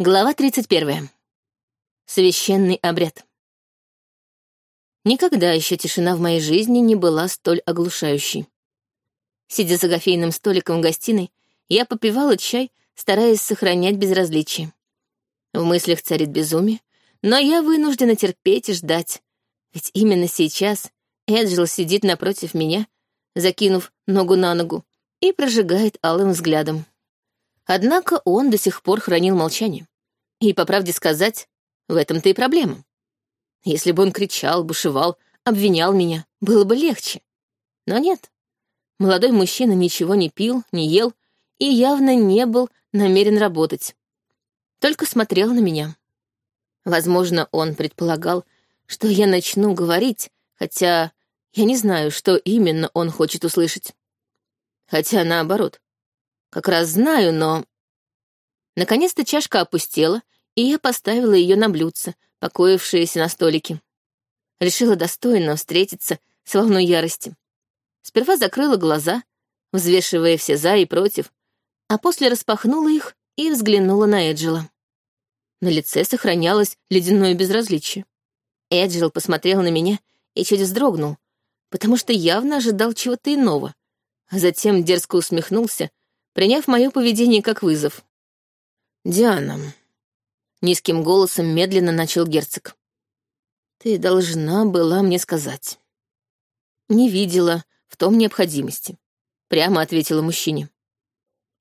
Глава 31. Священный обряд. Никогда еще тишина в моей жизни не была столь оглушающей. Сидя за кофейным столиком в гостиной, я попивала чай, стараясь сохранять безразличие. В мыслях царит безумие, но я вынуждена терпеть и ждать, ведь именно сейчас Эджил сидит напротив меня, закинув ногу на ногу, и прожигает алым взглядом. Однако он до сих пор хранил молчание. И, по правде сказать, в этом-то и проблема. Если бы он кричал, бушевал, обвинял меня, было бы легче. Но нет. Молодой мужчина ничего не пил, не ел и явно не был намерен работать. Только смотрел на меня. Возможно, он предполагал, что я начну говорить, хотя я не знаю, что именно он хочет услышать. Хотя наоборот, как раз знаю, но... Наконец-то чашка опустела, и я поставила ее на блюдце, покоившееся на столике. Решила достойно встретиться с волной ярости. Сперва закрыла глаза, взвешивая все «за» и «против», а после распахнула их и взглянула на Эджела. На лице сохранялось ледяное безразличие. Эджил посмотрел на меня и чуть вздрогнул, потому что явно ожидал чего-то иного, а затем дерзко усмехнулся, приняв мое поведение как вызов. «Диана», — низким голосом медленно начал герцог, — «ты должна была мне сказать». «Не видела в том необходимости», — прямо ответила мужчине.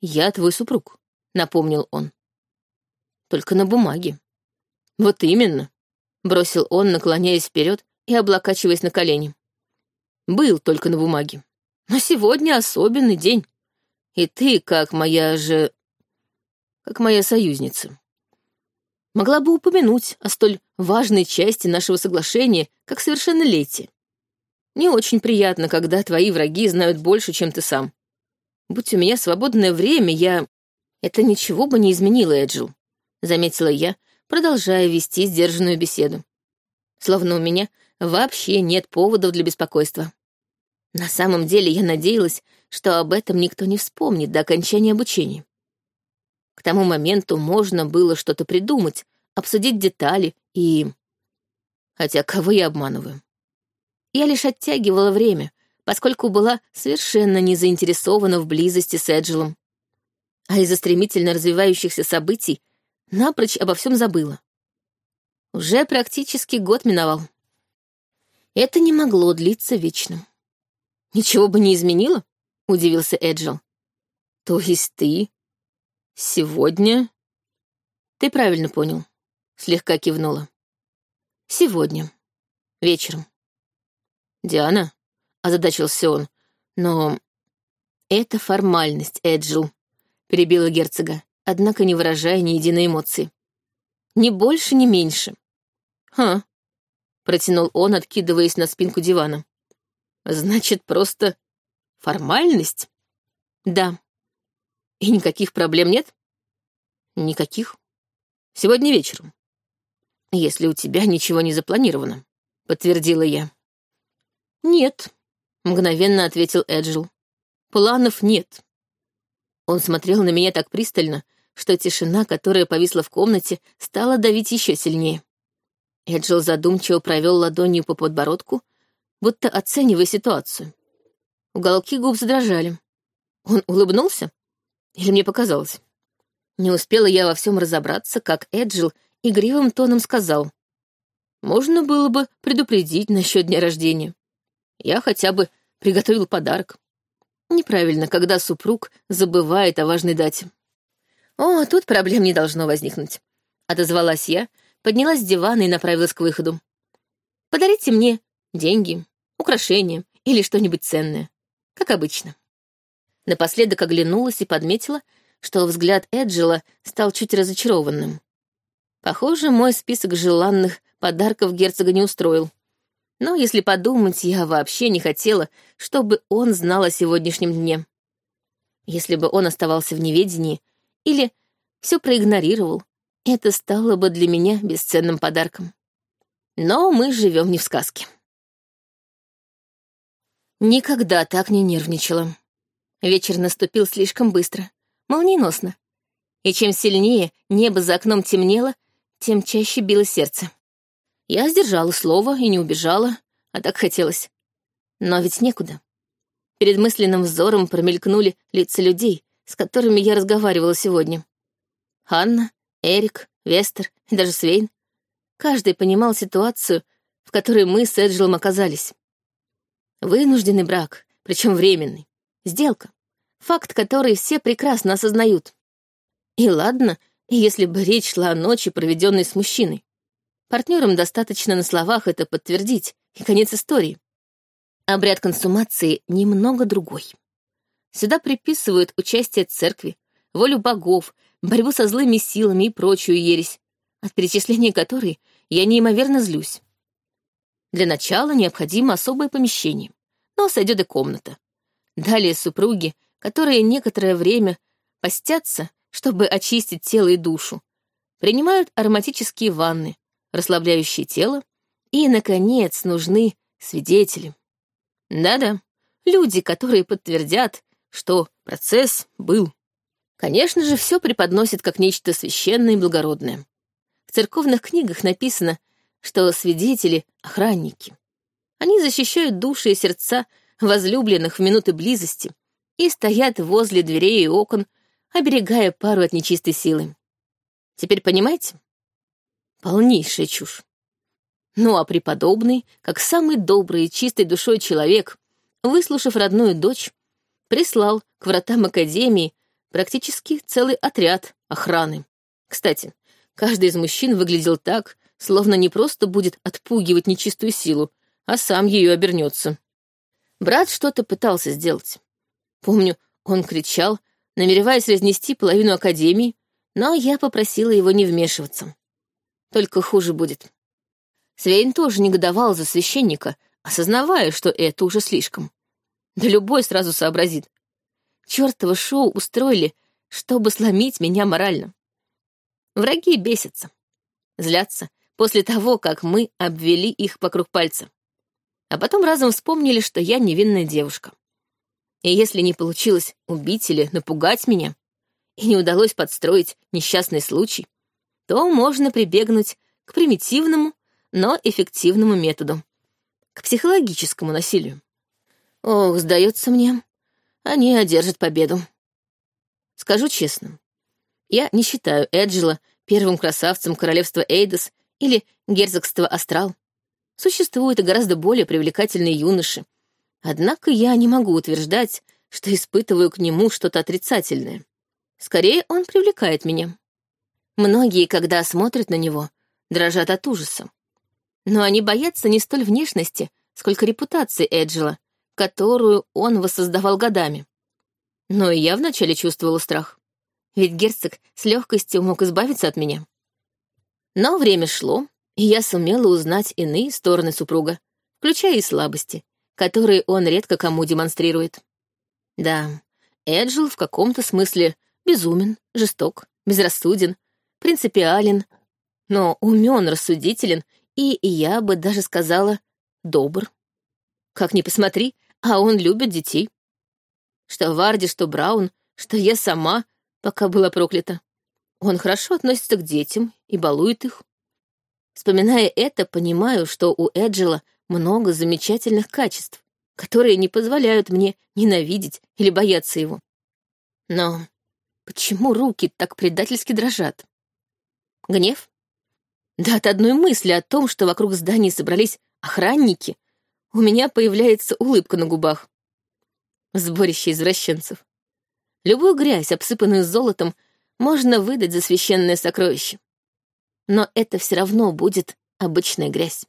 «Я твой супруг», — напомнил он. «Только на бумаге». «Вот именно», — бросил он, наклоняясь вперед и облокачиваясь на колени. «Был только на бумаге. Но сегодня особенный день. И ты, как моя же... как моя союзница. Могла бы упомянуть о столь важной части нашего соглашения, как совершеннолетие. Не очень приятно, когда твои враги знают больше, чем ты сам. Будь у меня свободное время, я... Это ничего бы не изменило, Эджил, — заметила я, продолжая вести сдержанную беседу. Словно у меня вообще нет поводов для беспокойства. На самом деле я надеялась, что об этом никто не вспомнит до окончания обучения. К тому моменту можно было что-то придумать, обсудить детали и... Хотя кого я обманываю? Я лишь оттягивала время, поскольку была совершенно не заинтересована в близости с Эджилом. А из-за стремительно развивающихся событий напрочь обо всем забыла. Уже практически год миновал. Это не могло длиться вечно. Ничего бы не изменило? — удивился Эджил. «То есть ты сегодня...» «Ты правильно понял», — слегка кивнула. «Сегодня. Вечером». «Диана?» — озадачился он. «Но это формальность, Эджил», — перебила герцога, однако не выражая ни единой эмоции. «Ни больше, ни меньше». «Ха», — протянул он, откидываясь на спинку дивана. «Значит, просто Формальность? Да. И никаких проблем нет? Никаких. Сегодня вечером. Если у тебя ничего не запланировано, подтвердила я. Нет, мгновенно ответил Эджил. Планов нет. Он смотрел на меня так пристально, что тишина, которая повисла в комнате, стала давить еще сильнее. Эджил задумчиво провел ладонью по подбородку, будто оценивая ситуацию. Уголки губ задрожали. Он улыбнулся? Или мне показалось? Не успела я во всем разобраться, как Эджил игривым тоном сказал. Можно было бы предупредить насчет дня рождения. Я хотя бы приготовил подарок. Неправильно, когда супруг забывает о важной дате. О, тут проблем не должно возникнуть. Отозвалась я, поднялась с дивана и направилась к выходу. Подарите мне деньги, украшения или что-нибудь ценное как обычно. Напоследок оглянулась и подметила, что взгляд Эджела стал чуть разочарованным. Похоже, мой список желанных подарков герцога не устроил. Но, если подумать, я вообще не хотела, чтобы он знал о сегодняшнем дне. Если бы он оставался в неведении или все проигнорировал, это стало бы для меня бесценным подарком. Но мы живем не в сказке. Никогда так не нервничала. Вечер наступил слишком быстро, молниеносно. и чем сильнее небо за окном темнело, тем чаще било сердце. Я сдержала слово и не убежала, а так хотелось. Но ведь некуда. Перед мысленным взором промелькнули лица людей, с которыми я разговаривала сегодня. Ханна, Эрик, Вестер и даже Свейн. Каждый понимал ситуацию, в которой мы с Эджилом оказались. Вынужденный брак, причем временный. Сделка. Факт, который все прекрасно осознают. И ладно, если бы речь шла о ночи, проведенной с мужчиной. Партнерам достаточно на словах это подтвердить, и конец истории. Обряд консумации немного другой. Сюда приписывают участие церкви, волю богов, борьбу со злыми силами и прочую ересь, от перечисления которой я неимоверно злюсь. Для начала необходимо особое помещение, но сойдет и комната. Далее супруги, которые некоторое время постятся, чтобы очистить тело и душу, принимают ароматические ванны, расслабляющие тело, и, наконец, нужны свидетели. Да-да, люди, которые подтвердят, что процесс был. Конечно же, все преподносит как нечто священное и благородное. В церковных книгах написано, что свидетели — охранники. Они защищают души и сердца возлюбленных в минуты близости и стоят возле дверей и окон, оберегая пару от нечистой силы. Теперь понимаете? Полнейшая чушь. Ну а преподобный, как самый добрый и чистой душой человек, выслушав родную дочь, прислал к вратам Академии практически целый отряд охраны. Кстати, каждый из мужчин выглядел так, словно не просто будет отпугивать нечистую силу, а сам ее обернется. Брат что-то пытался сделать. Помню, он кричал, намереваясь разнести половину Академии, но я попросила его не вмешиваться. Только хуже будет. Свейн тоже негодовал за священника, осознавая, что это уже слишком. Да любой сразу сообразит. Чёртово шоу устроили, чтобы сломить меня морально. Враги бесятся, злятся после того, как мы обвели их вокруг пальца. А потом разом вспомнили, что я невинная девушка. И если не получилось убить или напугать меня, и не удалось подстроить несчастный случай, то можно прибегнуть к примитивному, но эффективному методу — к психологическому насилию. Ох, сдается мне, они одержат победу. Скажу честно, я не считаю Эджела первым красавцем королевства Эйдос или герцогства Астрал. Существуют и гораздо более привлекательные юноши. Однако я не могу утверждать, что испытываю к нему что-то отрицательное. Скорее, он привлекает меня. Многие, когда смотрят на него, дрожат от ужаса. Но они боятся не столь внешности, сколько репутации Эджела, которую он воссоздавал годами. Но и я вначале чувствовала страх. Ведь герцог с легкостью мог избавиться от меня. Но время шло, и я сумела узнать иные стороны супруга, включая и слабости, которые он редко кому демонстрирует. Да, Эджил в каком-то смысле безумен, жесток, безрассуден, принципиален, но умен, рассудителен и, я бы даже сказала, добр. Как ни посмотри, а он любит детей. Что Варди, что Браун, что я сама, пока была проклята. Он хорошо относится к детям и балует их. Вспоминая это, понимаю, что у Эджела много замечательных качеств, которые не позволяют мне ненавидеть или бояться его. Но почему руки так предательски дрожат? Гнев? Да от одной мысли о том, что вокруг здания собрались охранники, у меня появляется улыбка на губах. Сборище извращенцев. Любую грязь, обсыпанную золотом, можно выдать за священное сокровище. Но это все равно будет обычная грязь.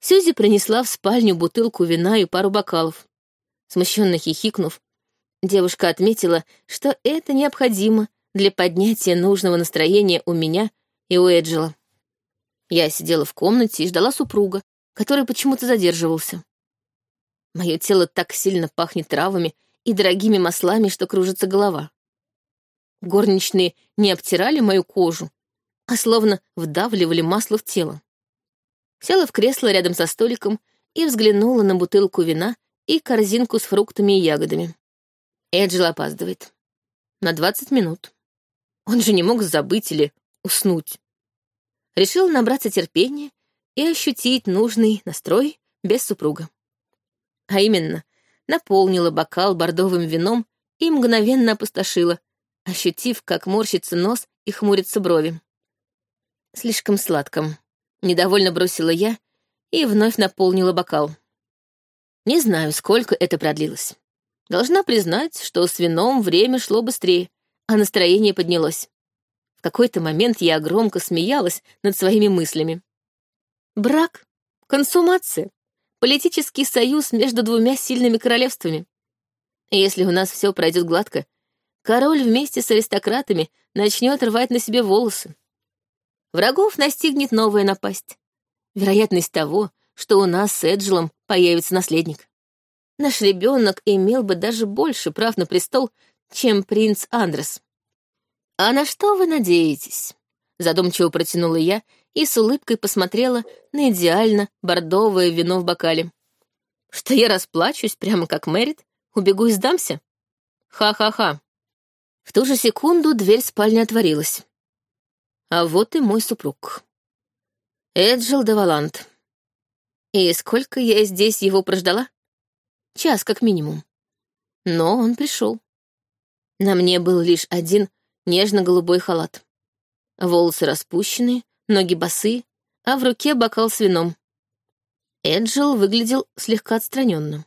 Сьюзи принесла в спальню бутылку вина и пару бокалов. Смущенно хихикнув, девушка отметила, что это необходимо для поднятия нужного настроения у меня и у Эджела. Я сидела в комнате и ждала супруга, который почему-то задерживался. Мое тело так сильно пахнет травами и дорогими маслами, что кружится голова. Горничные не обтирали мою кожу, а словно вдавливали масло в тело. Села в кресло рядом со столиком и взглянула на бутылку вина и корзинку с фруктами и ягодами. Эджил опаздывает. На двадцать минут. Он же не мог забыть или уснуть. Решил набраться терпения и ощутить нужный настрой без супруга. А именно, наполнила бокал бордовым вином и мгновенно опустошила, ощутив, как морщится нос и хмурятся брови. Слишком сладком. Недовольно бросила я и вновь наполнила бокал. Не знаю, сколько это продлилось. Должна признать, что с вином время шло быстрее, а настроение поднялось. В какой-то момент я громко смеялась над своими мыслями. Брак, консумация, политический союз между двумя сильными королевствами. Если у нас все пройдет гладко, король вместе с аристократами начнет рвать на себе волосы. Врагов настигнет новая напасть. Вероятность того, что у нас с Эджелом появится наследник. Наш ребенок имел бы даже больше прав на престол, чем принц Андрес. «А на что вы надеетесь?» Задумчиво протянула я и с улыбкой посмотрела на идеально бордовое вино в бокале. «Что я расплачусь, прямо как Мэрит, убегу и сдамся? Ха-ха-ха». В ту же секунду дверь спальни отворилась. А вот и мой супруг. Эджил де Валант. И сколько я здесь его прождала? Час как минимум. Но он пришел. На мне был лишь один нежно-голубой халат. Волосы распущены, ноги босы, а в руке бокал с вином. Эджил выглядел слегка отстраненно.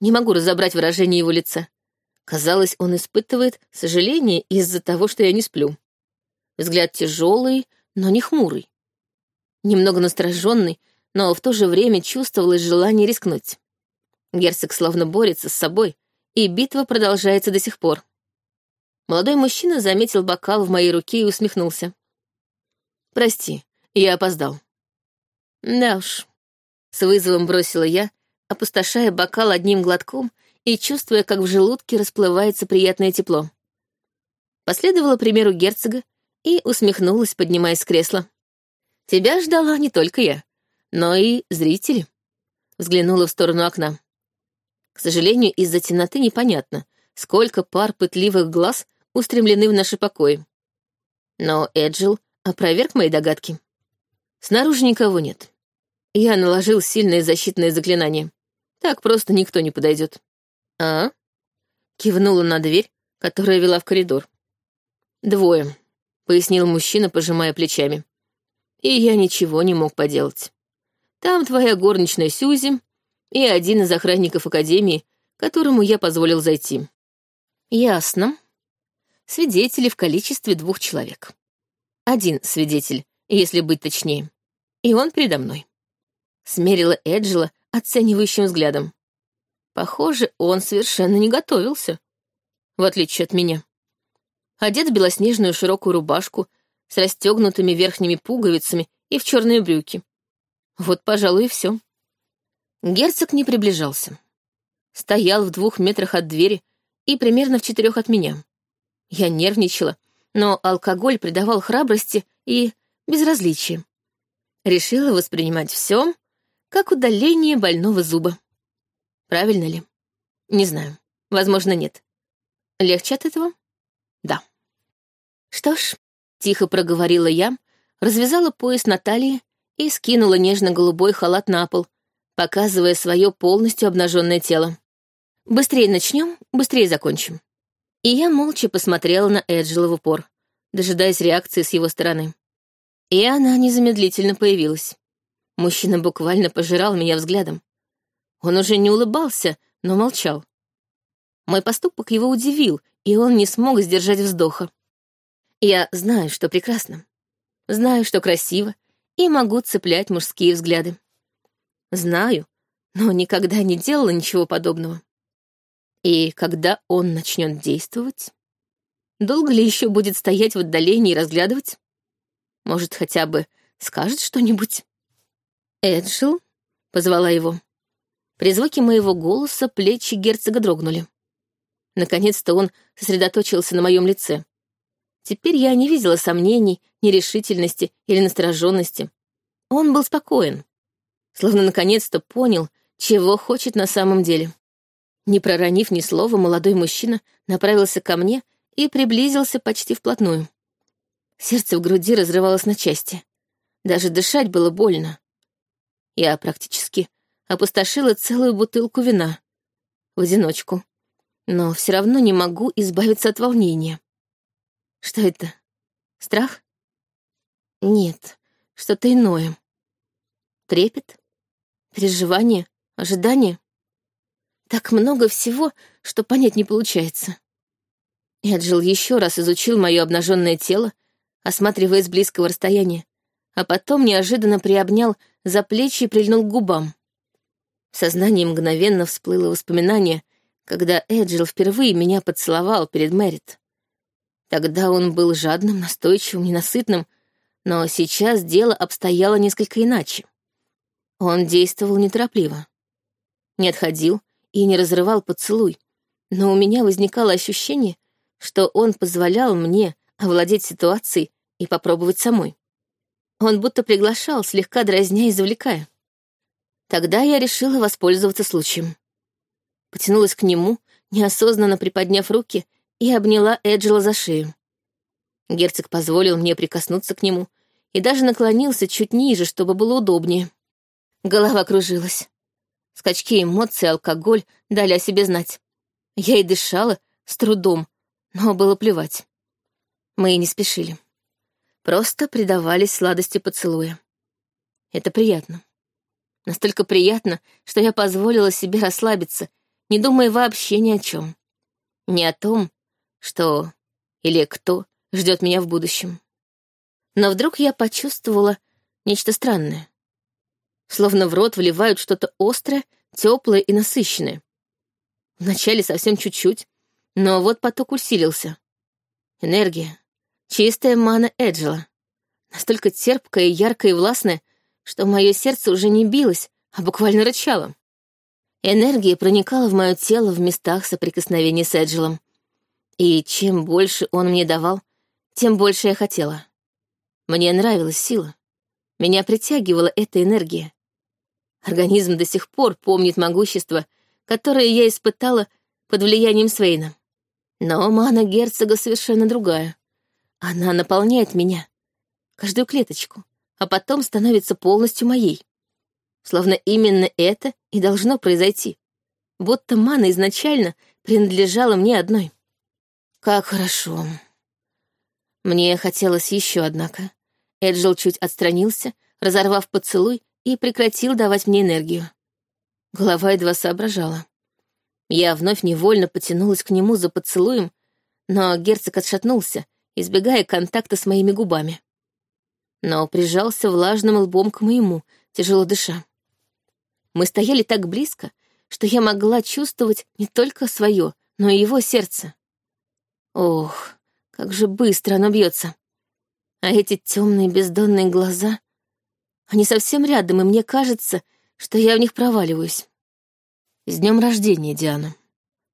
Не могу разобрать выражение его лица. Казалось, он испытывает сожаление из-за того, что я не сплю. Взгляд тяжелый, но не хмурый. Немного настороженный, но в то же время чувствовалось желание рискнуть. Герцог словно борется с собой, и битва продолжается до сих пор. Молодой мужчина заметил бокал в моей руке и усмехнулся. «Прости, я опоздал». «Да уж», — с вызовом бросила я, опустошая бокал одним глотком и чувствуя, как в желудке расплывается приятное тепло. Последовала примеру герцога и усмехнулась, поднимаясь с кресла. «Тебя ждала не только я, но и зрители», — взглянула в сторону окна. К сожалению, из-за темноты непонятно, сколько пар пытливых глаз устремлены в наши покои. Но Эджил опроверг мои догадки. Снаружи никого нет. Я наложил сильное защитное заклинание. Так просто никто не подойдет. А? Кивнула на дверь, которая вела в коридор. Двое, пояснил мужчина, пожимая плечами. И я ничего не мог поделать. Там твоя горничная Сюзи, и один из охранников Академии, которому я позволил зайти. Ясно. Свидетели в количестве двух человек. Один свидетель, если быть точнее. И он передо мной. Смерила Эджела оценивающим взглядом. Похоже, он совершенно не готовился, в отличие от меня. Одет в белоснежную широкую рубашку с расстегнутыми верхними пуговицами и в черные брюки. Вот, пожалуй, и все. Герцог не приближался. Стоял в двух метрах от двери и примерно в четырех от меня. Я нервничала, но алкоголь придавал храбрости и безразличие. Решила воспринимать все как удаление больного зуба. Правильно ли? Не знаю. Возможно, нет. Легче от этого? Да. Что ж, тихо проговорила я, развязала пояс на талии и скинула нежно-голубой халат на пол, показывая свое полностью обнаженное тело. «Быстрее начнем, быстрее закончим». И я молча посмотрела на Эджела в упор, дожидаясь реакции с его стороны. И она незамедлительно появилась. Мужчина буквально пожирал меня взглядом. Он уже не улыбался, но молчал. Мой поступок его удивил, и он не смог сдержать вздоха. Я знаю, что прекрасно. Знаю, что красиво, и могу цеплять мужские взгляды. Знаю, но никогда не делала ничего подобного. И когда он начнет действовать? Долго ли еще будет стоять в отдалении и разглядывать? Может, хотя бы скажет что-нибудь? «Эджил?» — позвала его. При звуке моего голоса плечи герцога дрогнули. Наконец-то он сосредоточился на моем лице. Теперь я не видела сомнений, нерешительности или настороженности. Он был спокоен словно наконец-то понял, чего хочет на самом деле. Не проронив ни слова, молодой мужчина направился ко мне и приблизился почти вплотную. Сердце в груди разрывалось на части. Даже дышать было больно. Я практически опустошила целую бутылку вина. В одиночку. Но все равно не могу избавиться от волнения. Что это? Страх? Нет, что-то иное. Трепет? Переживание? Ожидание? Так много всего, что понять не получается. Эджил еще раз изучил мое обнаженное тело, осматривая с близкого расстояния, а потом неожиданно приобнял за плечи и прильнул к губам. В сознании мгновенно всплыло воспоминание, когда Эджил впервые меня поцеловал перед Мэрит. Тогда он был жадным, настойчивым, ненасытным, но сейчас дело обстояло несколько иначе. Он действовал неторопливо. Не отходил и не разрывал поцелуй, но у меня возникало ощущение, что он позволял мне овладеть ситуацией и попробовать самой. Он будто приглашал, слегка дразня и завлекая. Тогда я решила воспользоваться случаем. Потянулась к нему, неосознанно приподняв руки, и обняла Эджела за шею. Герцог позволил мне прикоснуться к нему и даже наклонился чуть ниже, чтобы было удобнее. Голова кружилась. Скачки эмоций алкоголь дали о себе знать. Я и дышала с трудом, но было плевать. Мы и не спешили. Просто предавались сладости поцелуя. Это приятно. Настолько приятно, что я позволила себе расслабиться, не думая вообще ни о чем. Ни о том, что или кто ждет меня в будущем. Но вдруг я почувствовала нечто странное. Словно в рот вливают что-то острое, теплое и насыщенное. Вначале совсем чуть-чуть, но вот поток усилился. Энергия, Чистая мана Эджела. Настолько терпкая, яркая и властная, что мое сердце уже не билось, а буквально рычало. Энергия проникала в мое тело в местах соприкосновения с Эджелом. И чем больше он мне давал, тем больше я хотела. Мне нравилась сила. Меня притягивала эта энергия. Организм до сих пор помнит могущество, которое я испытала под влиянием Свейна. Но мана герцога совершенно другая. Она наполняет меня, каждую клеточку, а потом становится полностью моей. Словно именно это и должно произойти. Будто мана изначально принадлежала мне одной. Как хорошо. Мне хотелось еще, однако. Эджил чуть отстранился, разорвав поцелуй, и прекратил давать мне энергию. Голова едва соображала. Я вновь невольно потянулась к нему за поцелуем, но герцог отшатнулся, избегая контакта с моими губами. Но прижался влажным лбом к моему, тяжело дыша. Мы стояли так близко, что я могла чувствовать не только свое, но и его сердце. Ох, как же быстро оно бьется. А эти темные бездонные глаза, они совсем рядом, и мне кажется, что я в них проваливаюсь. «С днем рождения, Диана!»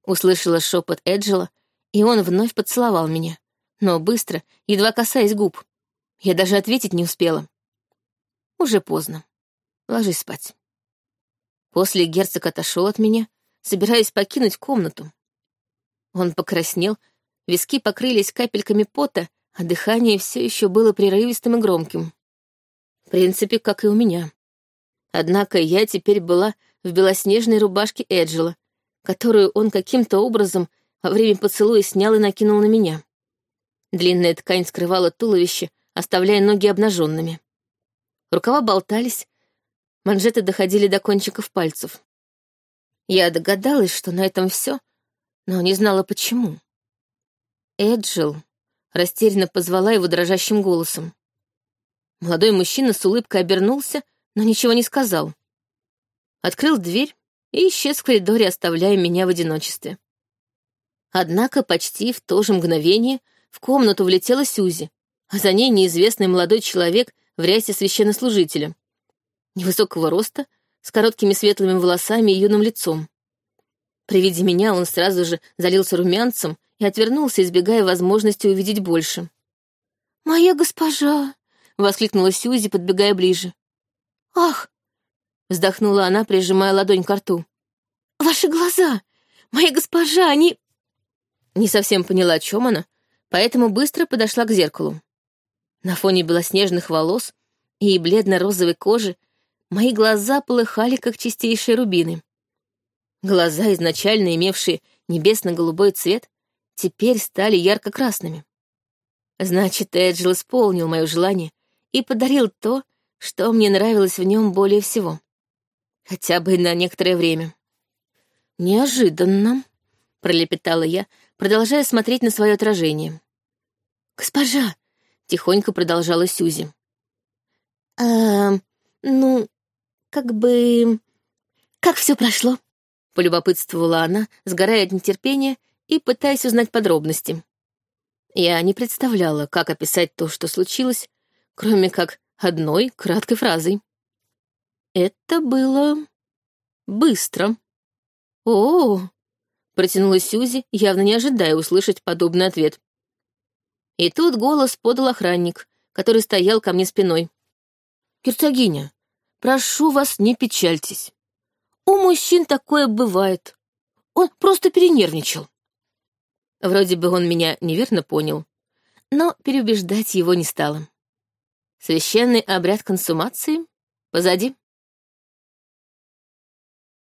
Услышала шепот Эджела, и он вновь поцеловал меня но быстро, едва касаясь губ. Я даже ответить не успела. Уже поздно. Ложись спать. После герцог отошел от меня, собираясь покинуть комнату. Он покраснел, виски покрылись капельками пота, а дыхание все еще было прерывистым и громким. В принципе, как и у меня. Однако я теперь была в белоснежной рубашке Эджела, которую он каким-то образом во время поцелуя снял и накинул на меня. Длинная ткань скрывала туловище, оставляя ноги обнаженными. Рукава болтались, манжеты доходили до кончиков пальцев. Я догадалась, что на этом все, но не знала, почему. «Эджил», — растерянно позвала его дрожащим голосом. Молодой мужчина с улыбкой обернулся, но ничего не сказал. Открыл дверь и исчез в коридоре, оставляя меня в одиночестве. Однако почти в то же мгновение в комнату влетела Сюзи, а за ней неизвестный молодой человек в рясе священнослужителя. Невысокого роста, с короткими светлыми волосами и юным лицом. При виде меня он сразу же залился румянцем и отвернулся, избегая возможности увидеть больше. «Моя госпожа!» — воскликнула Сюзи, подбегая ближе. «Ах!» — вздохнула она, прижимая ладонь к рту. «Ваши глаза! Моя госпожа, они...» Не совсем поняла, о чем она, поэтому быстро подошла к зеркалу. На фоне белоснежных волос и бледно-розовой кожи мои глаза полыхали, как чистейшие рубины. Глаза, изначально имевшие небесно-голубой цвет, теперь стали ярко-красными. Значит, Эджил исполнил мое желание и подарил то, что мне нравилось в нем более всего. Хотя бы на некоторое время. «Неожиданно», — пролепетала я, продолжая смотреть на свое отражение. «Госпожа!» — тихонько продолжала Сюзи. «А, ну, как бы... Как все прошло?» — полюбопытствовала она, сгорая от нетерпения и пытаясь узнать подробности. Я не представляла, как описать то, что случилось, кроме как одной краткой фразой. Это было быстро. О, -о, -о протянула Сюзи, явно не ожидая услышать подобный ответ. И тут голос подал охранник, который стоял ко мне спиной. «Герцогиня, прошу вас, не печальтесь. У мужчин такое бывает. Он просто перенервничал». Вроде бы он меня неверно понял, но переубеждать его не стало. Священный обряд консумации позади.